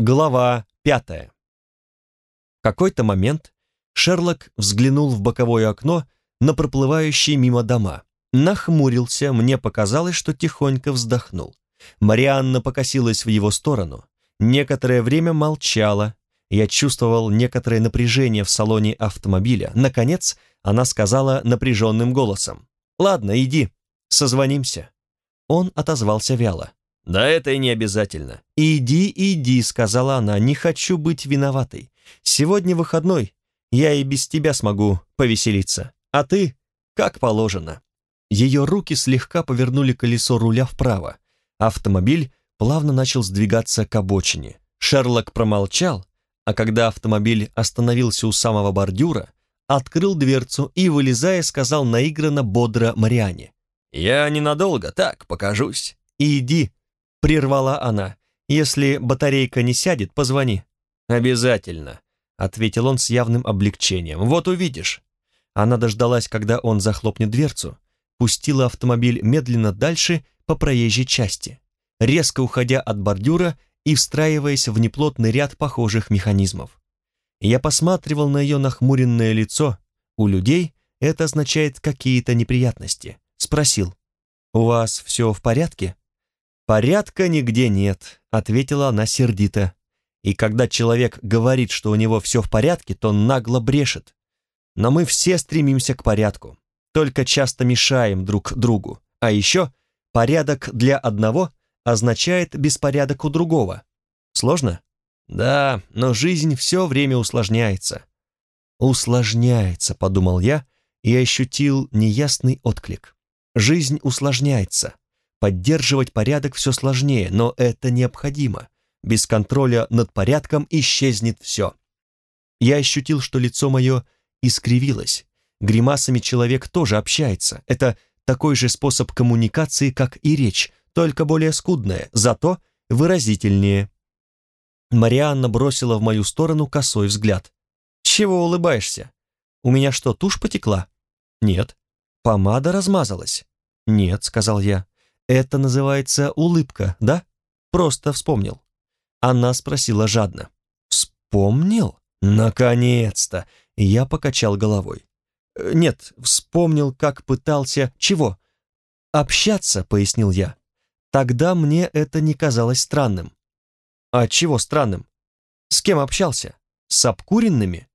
Глава пятая. В какой-то момент Шерлок взглянул в боковое окно на проплывающие мимо дома. Нахмурился, мне показалось, что тихонько вздохнул. Марианна покосилась в его сторону. Некоторое время молчала. Я чувствовал некоторое напряжение в салоне автомобиля. Наконец, она сказала напряженным голосом. «Ладно, иди, созвонимся». Он отозвался вяло. «Да это и не обязательно». «Иди, иди», — сказала она, — «не хочу быть виноватой. Сегодня выходной, я и без тебя смогу повеселиться. А ты, как положено». Ее руки слегка повернули колесо руля вправо. Автомобиль плавно начал сдвигаться к обочине. Шерлок промолчал, а когда автомобиль остановился у самого бордюра, открыл дверцу и, вылезая, сказал наигранно бодро Мариане. «Я ненадолго, так, покажусь. Иди, Прервала она. «Если батарейка не сядет, позвони». «Обязательно», — ответил он с явным облегчением. «Вот увидишь». Она дождалась, когда он захлопнет дверцу, пустила автомобиль медленно дальше по проезжей части, резко уходя от бордюра и встраиваясь в неплотный ряд похожих механизмов. Я посматривал на ее нахмуренное лицо. У людей это означает какие-то неприятности. Спросил, «У вас все в порядке?» «Порядка нигде нет», — ответила она сердито. И когда человек говорит, что у него все в порядке, то нагло брешет. Но мы все стремимся к порядку, только часто мешаем друг другу. А еще порядок для одного означает беспорядок у другого. Сложно? Да, но жизнь все время усложняется. Усложняется, подумал я и ощутил неясный отклик. Жизнь усложняется. Поддерживать порядок все сложнее, но это необходимо. Без контроля над порядком исчезнет все. Я ощутил, что лицо мое искривилось. Гримасами человек тоже общается. Это такой же способ коммуникации, как и речь, только более скудная, зато выразительнее. Марианна бросила в мою сторону косой взгляд. «Чего улыбаешься? У меня что, тушь потекла?» «Нет». «Помада размазалась?» «Нет», — сказал я. Это называется улыбка, да? Просто вспомнил. Она спросила жадно. Вспомнил? Наконец-то! Я покачал головой. «Э, нет, вспомнил, как пытался... Чего? Общаться, пояснил я. Тогда мне это не казалось странным. А чего странным? С кем общался? С обкуренными?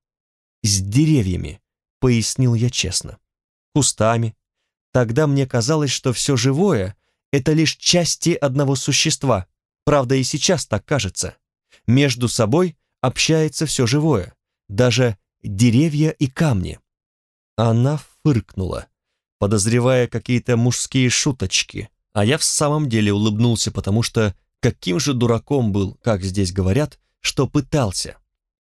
С деревьями, пояснил я честно. Кустами. Тогда мне казалось, что все живое это лишь части одного существа. Правда, и сейчас так кажется. Между собой общается все живое, даже деревья и камни. Она фыркнула, подозревая какие-то мужские шуточки, а я в самом деле улыбнулся, потому что каким же дураком был, как здесь говорят, что пытался.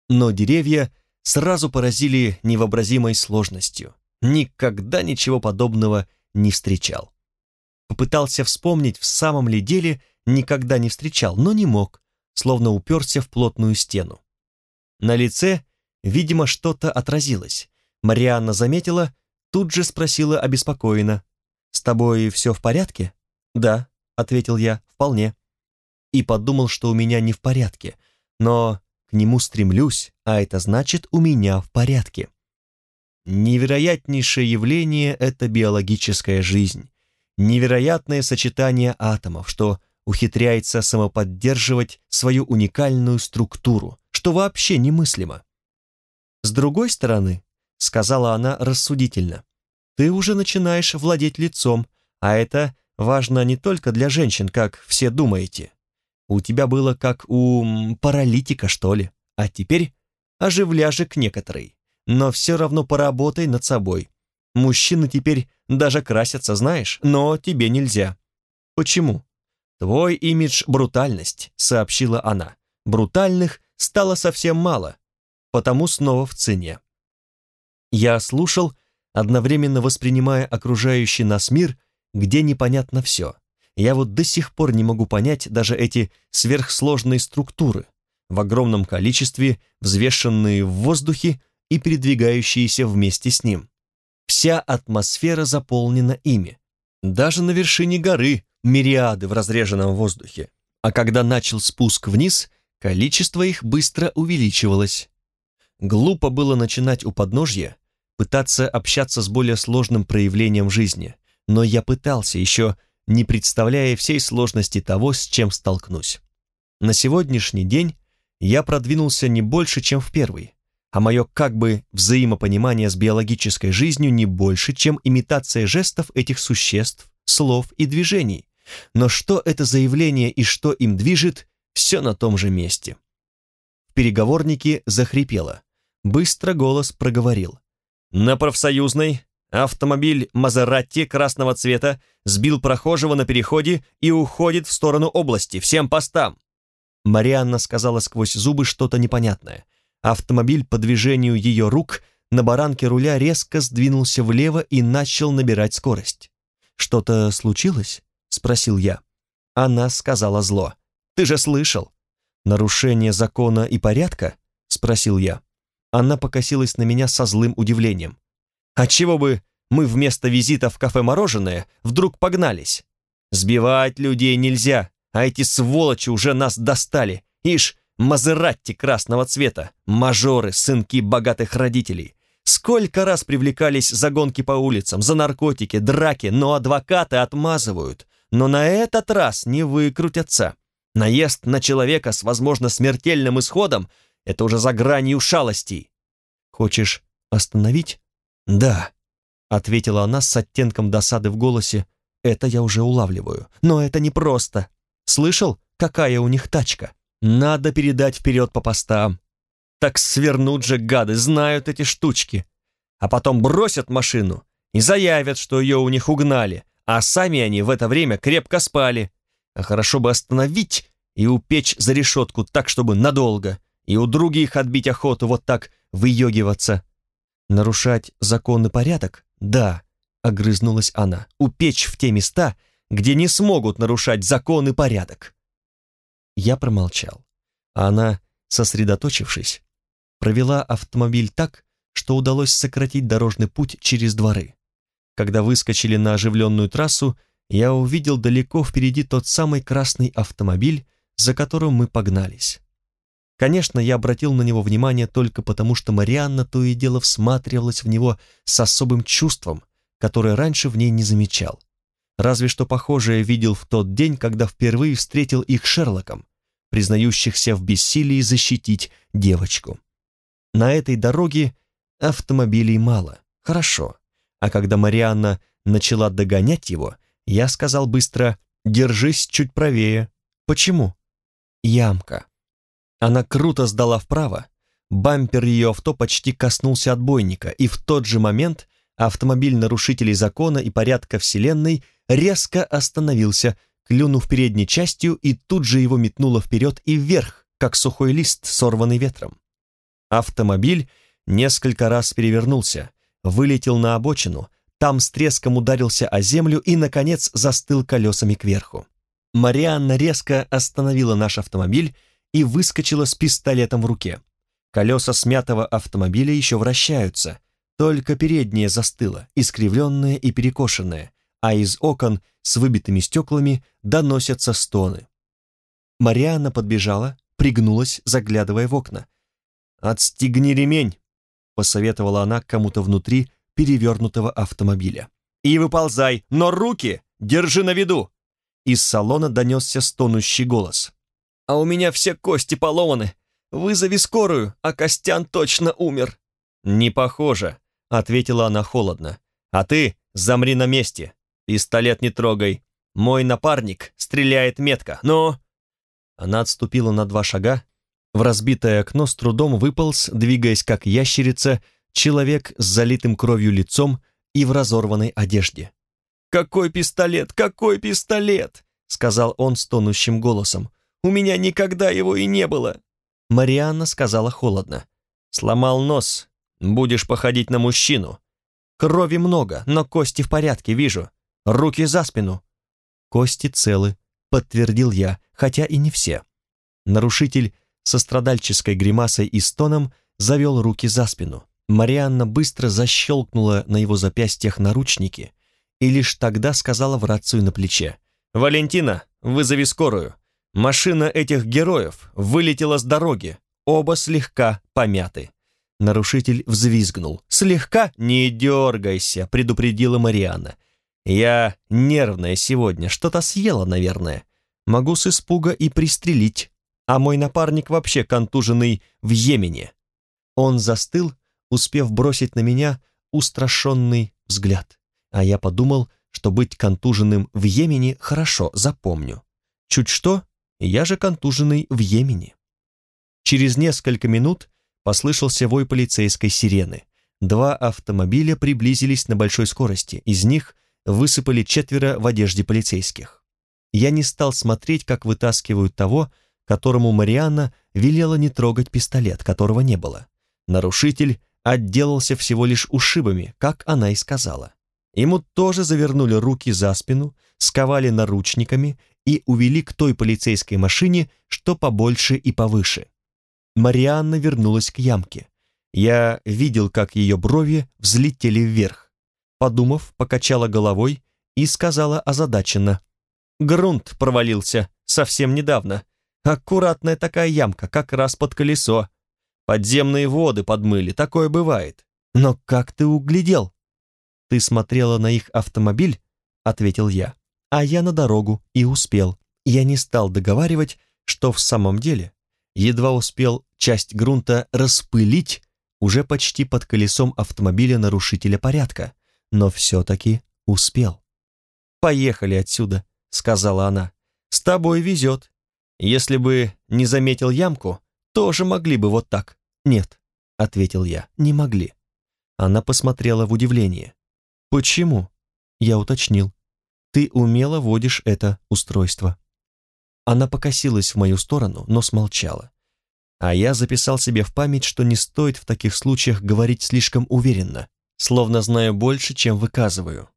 Но деревья сразу поразили невообразимой сложностью. Никогда ничего подобного не встречал. Попытался вспомнить, в самом ли деле никогда не встречал, но не мог, словно уперся в плотную стену. На лице, видимо, что-то отразилось. Марианна заметила, тут же спросила обеспокоенно. «С тобой все в порядке?» «Да», — ответил я, — «вполне». И подумал, что у меня не в порядке, но к нему стремлюсь, а это значит, у меня в порядке. Невероятнейшее явление — это биологическая жизнь невероятное сочетание атомов, что ухитряется самоподдерживать свою уникальную структуру, что вообще немыслимо. С другой стороны, сказала она рассудительно, ты уже начинаешь владеть лицом, а это важно не только для женщин, как все думаете. У тебя было как у паралитика, что ли, а теперь оживляжек некоторый, но все равно поработай над собой. Мужчины теперь даже красятся, знаешь, но тебе нельзя. Почему? Твой имидж — брутальность, сообщила она. Брутальных стало совсем мало, потому снова в цене. Я слушал, одновременно воспринимая окружающий нас мир, где непонятно все. Я вот до сих пор не могу понять даже эти сверхсложные структуры, в огромном количестве взвешенные в воздухе и передвигающиеся вместе с ним. Вся атмосфера заполнена ими. Даже на вершине горы мириады в разреженном воздухе. А когда начал спуск вниз, Количество их быстро увеличивалось. Глупо было начинать у подножья, пытаться общаться с более сложным проявлением жизни, но я пытался, еще не представляя всей сложности того, с чем столкнусь. На сегодняшний день я продвинулся не больше, чем в первый, а мое как бы взаимопонимание с биологической жизнью не больше, чем имитация жестов этих существ, слов и движений. Но что это заявление и что им движет, все на том же месте. В переговорнике захрипело. Быстро голос проговорил. На профсоюзной автомобиль Мазератти красного цвета сбил прохожего на переходе и уходит в сторону области. Всем постам. Марианна сказала сквозь зубы что-то непонятное. Автомобиль по движению ее рук на баранке руля резко сдвинулся влево и начал набирать скорость. «Что-то случилось?» — спросил я. Она сказала зло. «Ты же слышал?» «Нарушение закона и порядка?» — спросил я. Она покосилась на меня со злым удивлением. «А чего бы мы вместо визита в кафе «Мороженое» вдруг погнались? Сбивать людей нельзя, а эти сволочи уже нас достали. Ишь, Мазератти красного цвета, мажоры, сынки богатых родителей. Сколько раз привлекались за гонки по улицам, за наркотики, драки, но адвокаты отмазывают. Но на этот раз не выкрутятся. Наезд на человека с, возможно, смертельным исходом — это уже за гранью шалостей. Хочешь остановить? Да, — ответила она с оттенком досады в голосе. Это я уже улавливаю. Но это непросто. Слышал, какая у них тачка? Надо передать вперед по постам. Так свернут же гады, знают эти штучки. А потом бросят машину и заявят, что ее у них угнали, а сами они в это время крепко спали. А хорошо бы остановить и упечь за решетку так, чтобы надолго, и у других отбить охоту вот так выегиваться. Нарушать закон и порядок? Да, огрызнулась она. Упечь в те места, где не смогут нарушать закон и порядок. Я промолчал, а она, сосредоточившись, провела автомобиль так, что удалось сократить дорожный путь через дворы. Когда выскочили на оживленную трассу, я увидел далеко впереди тот самый красный автомобиль, за которым мы погнались. Конечно, я обратил на него внимание только потому, что Марианна то и дело всматривалась в него с особым чувством, которое раньше в ней не замечал разве что похожее видел в тот день, когда впервые встретил их Шерлоком, признающихся в бессилии защитить девочку. На этой дороге автомобилей мало, хорошо, а когда Марианна начала догонять его, я сказал быстро «Держись чуть правее». Почему? Ямка. Она круто сдала вправо, бампер ее авто почти коснулся отбойника, и в тот же момент автомобиль нарушителей закона и порядка Вселенной резко остановился, клюнув передней частью, и тут же его метнуло вперед и вверх, как сухой лист, сорванный ветром. Автомобиль несколько раз перевернулся, вылетел на обочину, там с треском ударился о землю и, наконец, застыл колесами кверху. Марианна резко остановила наш автомобиль и выскочила с пистолетом в руке. Колеса смятого автомобиля еще вращаются, только переднее застыло, искривленное и перекошенное, а из окон с выбитыми стеклами доносятся стоны. Марианна подбежала, пригнулась, заглядывая в окна. «Отстегни ремень», — посоветовала она кому-то внутри перевернутого автомобиля. «И выползай, но руки держи на виду!» Из салона донесся стонущий голос. «А у меня все кости поломаны. Вызови скорую, а Костян точно умер». «Не похоже», — ответила она холодно. «А ты замри на месте. «Пистолет не трогай. Мой напарник стреляет метко, но...» Она отступила на два шага. В разбитое окно с трудом выполз, двигаясь как ящерица, человек с залитым кровью лицом и в разорванной одежде. «Какой пистолет? Какой пистолет?» — сказал он стонущим голосом. «У меня никогда его и не было!» Марианна сказала холодно. «Сломал нос. Будешь походить на мужчину. Крови много, но кости в порядке, вижу. Руки за спину!» «Кости целы», — подтвердил я, хотя и не все. Нарушитель со страдальческой гримасой и стоном завел руки за спину. Марианна быстро защелкнула на его запястьях наручники и лишь тогда сказала в рацию на плече. «Валентина, вызови скорую. Машина этих героев вылетела с дороги, оба слегка помяты. Нарушитель взвизгнул. «Слегка? Не дергайся», — предупредила Марианна. «Я нервная сегодня, что-то съела, наверное. Могу с испуга и пристрелить, а мой напарник вообще контуженный в Йемене». Он застыл, успев бросить на меня устрашенный взгляд. А я подумал, что быть контуженным в Йемене хорошо, запомню. Чуть что, я же контуженный в Йемене. Через несколько минут послышался вой полицейской сирены. Два автомобиля приблизились на большой скорости, из них высыпали четверо в одежде полицейских. Я не стал смотреть, как вытаскивают того, которому Марианна велела не трогать пистолет, которого не было. Нарушитель отделался всего лишь ушибами, как она и сказала. Ему тоже завернули руки за спину, сковали наручниками и увели к той полицейской машине, что побольше и повыше. Марианна вернулась к ямке. Я видел, как ее брови взлетели вверх. Подумав, покачала головой и сказала озадаченно. «Грунт провалился совсем недавно. Аккуратная такая ямка, как раз под колесо. Подземные воды подмыли, такое бывает. Но как ты углядел?» «Ты смотрела на их автомобиль?» — ответил я. «А я на дорогу и успел. Я не стал договаривать, что в самом деле едва успел часть грунта распылить уже почти под колесом автомобиля нарушителя порядка, но все-таки успел. «Поехали отсюда», — сказала она. «С тобой везет. Если бы не заметил ямку, тоже могли бы вот так». «Нет», — ответил я, — «не могли». Она посмотрела в удивление. «Почему?» — я уточнил. «Ты умело водишь это устройство». Она покосилась в мою сторону, но смолчала. А я записал себе в память, что не стоит в таких случаях говорить слишком уверенно, словно знаю больше, чем выказываю.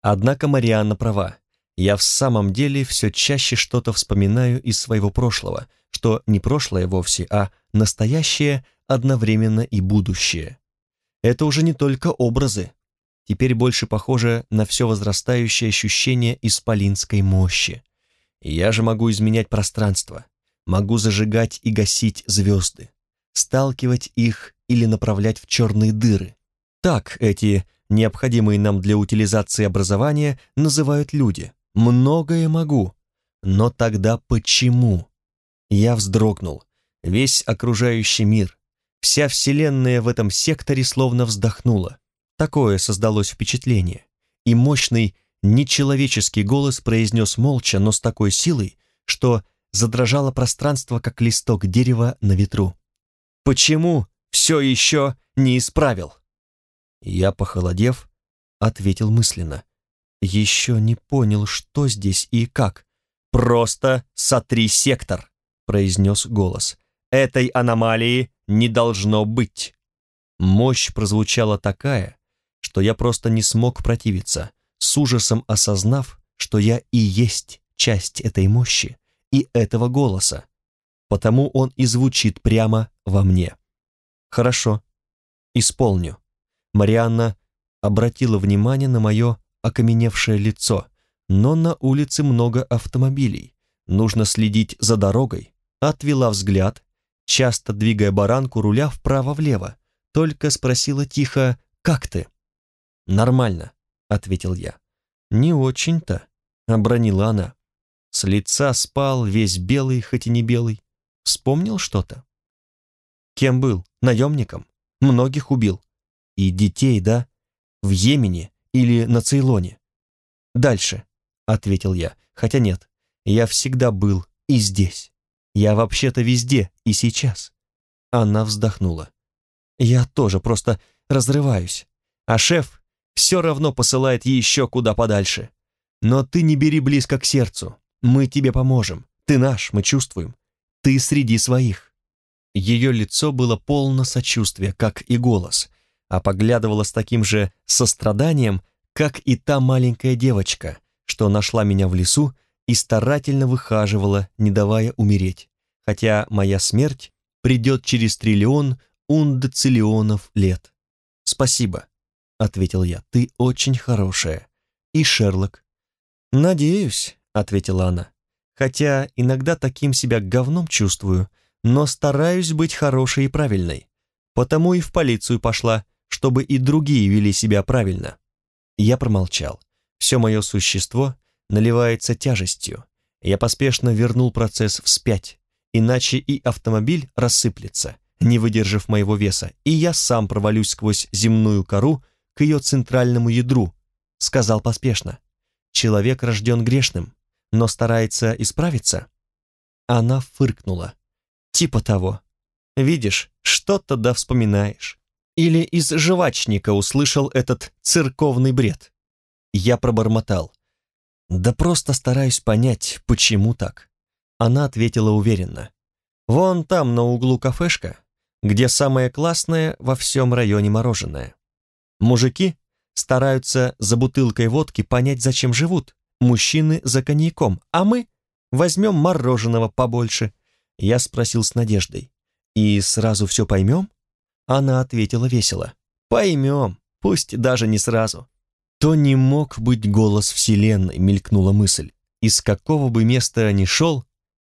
Однако Марианна права. Я в самом деле все чаще что-то вспоминаю из своего прошлого, что не прошлое вовсе, а настоящее одновременно и будущее. Это уже не только образы. Теперь больше похоже на все возрастающее ощущение исполинской мощи. Я же могу изменять пространство, могу зажигать и гасить звезды, сталкивать их или направлять в черные дыры. Так эти необходимые нам для утилизации образования называют люди. Многое могу. Но тогда почему? Я вздрогнул. Весь окружающий мир, вся вселенная в этом секторе словно вздохнула. Такое создалось впечатление. И мощный Нечеловеческий голос произнес молча, но с такой силой, что задрожало пространство, как листок дерева на ветру. «Почему все еще не исправил?» Я, похолодев, ответил мысленно. «Еще не понял, что здесь и как». «Просто сотри сектор», — произнес голос. «Этой аномалии не должно быть». Мощь прозвучала такая, что я просто не смог противиться с ужасом осознав, что я и есть часть этой мощи и этого голоса, потому он и звучит прямо во мне. Хорошо, исполню. Марианна обратила внимание на мое окаменевшее лицо, но на улице много автомобилей, нужно следить за дорогой, отвела взгляд, часто двигая баранку руля вправо-влево, только спросила тихо «Как ты?» «Нормально», ответил я. «Не очень-то», — обронила она. С лица спал весь белый, хоть и не белый. Вспомнил что-то? Кем был? Наемником? Многих убил. И детей, да? В Йемене или на Цейлоне? Дальше, — ответил я. Хотя нет, я всегда был и здесь. Я вообще-то везде и сейчас. Она вздохнула. Я тоже просто разрываюсь. А шеф все равно посылает еще куда подальше. Но ты не бери близко к сердцу. Мы тебе поможем. Ты наш, мы чувствуем. Ты среди своих». Ее лицо было полно сочувствия, как и голос, а поглядывала с таким же состраданием, как и та маленькая девочка, что нашла меня в лесу и старательно выхаживала, не давая умереть, хотя моя смерть придет через триллион ундециллионов лет. Спасибо ответил я, ты очень хорошая. И Шерлок. Надеюсь, ответила она. хотя иногда таким себя говном чувствую, но стараюсь быть хорошей и правильной. Потому и в полицию пошла, чтобы и другие вели себя правильно. Я промолчал. Все мое существо наливается тяжестью. Я поспешно вернул процесс вспять, иначе и автомобиль рассыплется, не выдержав моего веса, и я сам провалюсь сквозь земную кору к ее центральному ядру, сказал поспешно. Человек рожден грешным, но старается исправиться. Она фыркнула. Типа того. Видишь, что-то да вспоминаешь. Или из жвачника услышал этот церковный бред. Я пробормотал. Да просто стараюсь понять, почему так. Она ответила уверенно. Вон там на углу кафешка, где самое классное во всем районе мороженое. Мужики стараются за бутылкой водки понять, зачем живут, мужчины за коньяком, а мы возьмем мороженого побольше. Я спросил с надеждой. И сразу все поймем? Она ответила весело. Поймем, пусть даже не сразу. То не мог быть голос Вселенной, мелькнула мысль. Из какого бы места ни шел,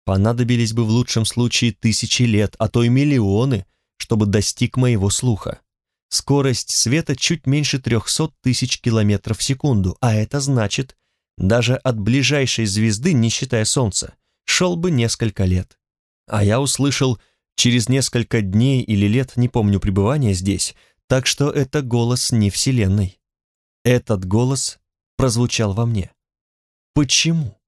понадобились бы в лучшем случае тысячи лет, а то и миллионы, чтобы достиг моего слуха. Скорость света чуть меньше 300 тысяч километров в секунду, а это значит, даже от ближайшей звезды, не считая Солнца, шел бы несколько лет. А я услышал через несколько дней или лет, не помню пребывания здесь, так что это голос не Вселенной. Этот голос прозвучал во мне. Почему?